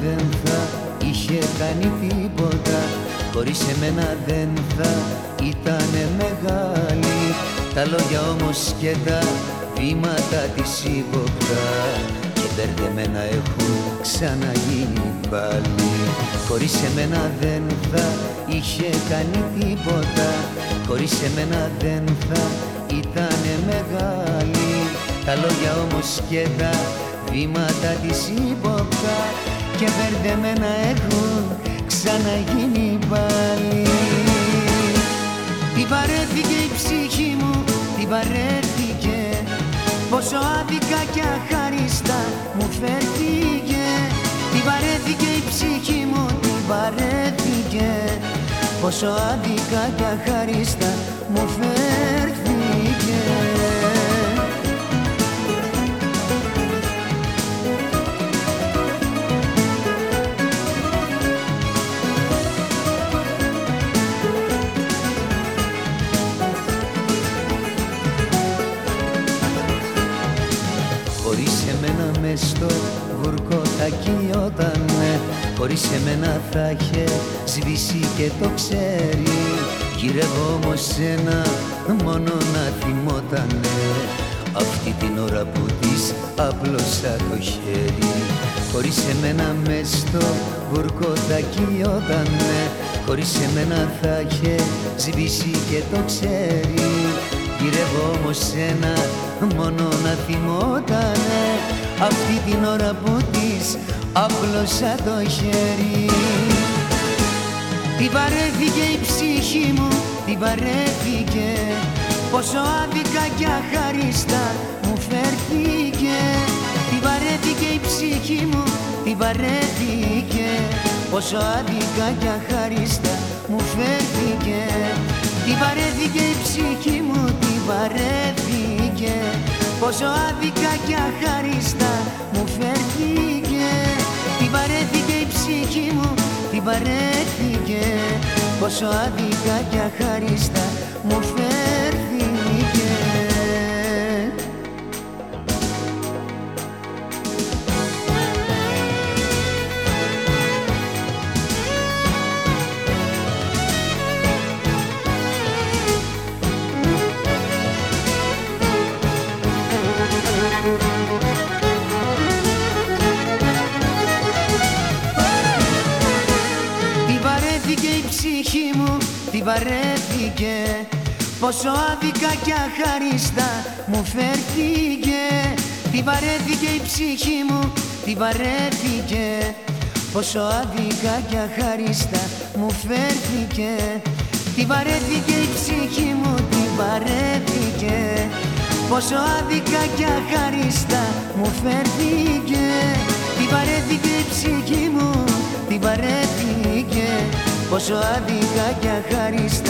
δεν θα είχε κάνει τίποτα. Χωρίς εμένα δεν θα ήτανε μεγάλη. Τα λόγια όμως και τα βήματα της ύποπτα Και μπερδεμένα έχουν ξαναγίνει πάλι. Χωρίς εμένα δεν θα είχε κάνει τίποτα. Χωρίς εμένα δεν θα ήτανε μεγάλη. Τα λόγια όμως και τα βήματα της ύποπτα Και μπερδεμένα έχουν ξαναγίνει πάλι. Την παρέθηκε η ψυχή μου, την παρέθηκε. Πόσο άδικα και αχάριστα μου φέρθηκε. Την παρέθηκε η ψυχή μου, την παρέθηκε. Πόσο άδικα και αχάριστα μου φέρθηκε μες στο βουρκό θα κυλιότανε Χωρίς εμένα θα είχε σβήσει και το ξέρει. Γυρεύω όμως ένα μόνο να θυμότανε. Αυτή την ώρα που της απλώσα το χέρι. Χωρίς εμένα μες στο βουρκό θα κυλιότανε Χωρίς εμένα θα είχε σβήσει και το ξέρει. Γυρεύω όμως ένα μόνο να θυμότανε αυτή την ώρα που της απλώσα το χέρι. Την παρέθηκε η ψυχή μου, την παρέθηκε. Πόσο άδικα και αχάριστα μου φέρθηκε. Την παρέθηκε η ψυχή μου, την παρέθηκε. Πόσο άδικα και αχάριστα μου φέρθηκε. Την παρέθηκε η ψυχή μου, την παρέθηκε Πόσο άδικα και αχάριστα μου φέρθηκε Την παρέθηκε η ψυχή μου, την παρέθηκε. Πόσο άδικα και αχάριστα μου φέρθηκε την παρέθηκε Πόσο άδικα και αχάριστα μου φέρθηκε. Την παρέθηκε η ψυχή μου, την παρέθηκε Πόσο άδικα και αχάριστα μου φέρθηκε. Την παρέθηκε η ψυχή μου, την παρέθηκε Πόσο άδικα και αχάριστα μου φέρθηκε. Την παρέθηκε η ψυχή μου, την παρέθηκε Πόσο άδικα και αχάριστα